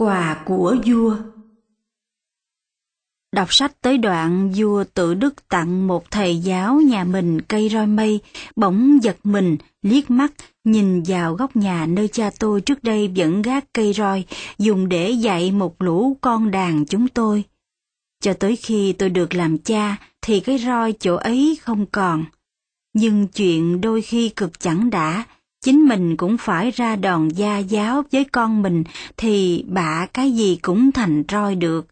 Quà của vua Đọc sách tới đoạn vua tự đức tặng một thầy giáo nhà mình cây roi mây, bỗng giật mình, liếc mắt, nhìn vào góc nhà nơi cha tôi trước đây vẫn gác cây roi, dùng để dạy một lũ con đàn chúng tôi. Cho tới khi tôi được làm cha thì cái roi chỗ ấy không còn. Nhưng chuyện đôi khi cực chẳng đã, chính mình cũng phải ra đòn gia giáo với con mình thì bạ cái gì cũng thành roi được.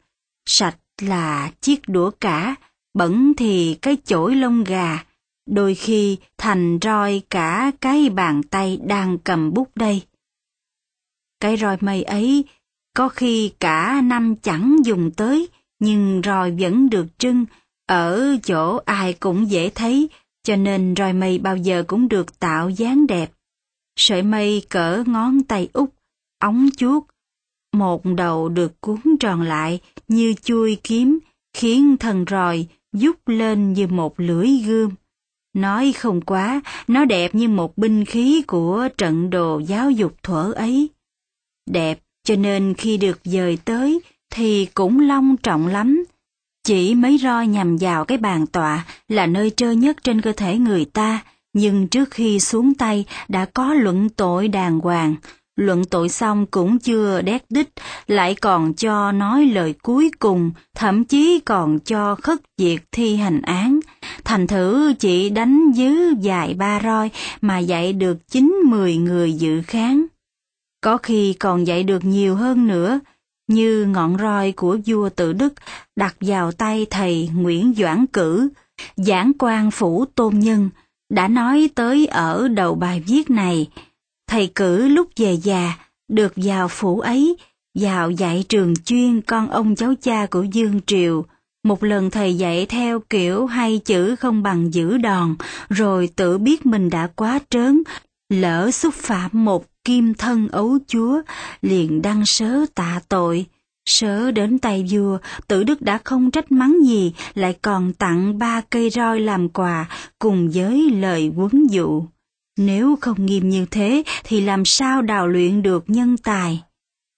Sạch là chiếc đũa cả, bẩn thì cái chổi lông gà, đôi khi thành roi cả cái bàn tay đang cầm bút đây. Cái roi mây ấy có khi cả năm chẳng dùng tới, nhưng roi vẫn được trưng, ở chỗ ai cũng dễ thấy, cho nên roi mây bao giờ cũng được tạo dáng đẹp. Sợi mây cỡ ngón tay út, ống chuốt, một đầu được cuốn tròn lại như chui kiếm, khiến thần roi dút lên như một lưỡi gươm. Nói không quá, nó đẹp như một binh khí của trận đồ giáo dục thuở ấy. Đẹp cho nên khi được dời tới thì cũng long trọng lắm. Chỉ mấy roi nhằm vào cái bàn tọa là nơi trơ nhất trên cơ thể người ta, nhưng trước khi xuống tay đã có luận tội đàng hoàng, luận tội xong cũng chưa đét đích, lại còn cho nói lời cuối cùng, thậm chí còn cho khất diệt thi hành án. Thành thử chỉ đánh dứ dài ba roi mà dạy được chín mười người dự kháng. Có khi còn dạy được nhiều hơn nữa, như ngọn roi của vua tự đức đặt vào tay thầy Nguyễn Doãn Cử, giảng quan phủ tôn nhân, đã nói tới ở đầu bài viết này, thầy cử lúc về già, được vào phủ ấy, vào dạy trường chuyên con ông cháu cha của Dương Triều. Một lần thầy dạy theo kiểu hay chữ không bằng giữ đòn, rồi tự biết mình đã quá trớn, lỡ xúc phạm một kim thân ấu chúa, liền đăng sớ tạ tội. Sớ đến tay vua, tử đức đã không trách mắng gì, lại còn tặng ba cây roi làm quà, cùng với lời quấn dụ. Nếu không nghiêm như thế thì làm sao đào luyện được nhân tài?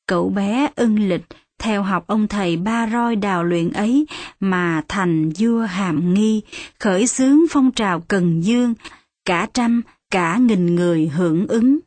Cậu bé ưng lịch theo học ông thầy ba roi đào luyện ấy mà thành vua hàm nghi, khởi xướng phong trào cần dương, cả trăm, cả nghìn người hưởng ứng.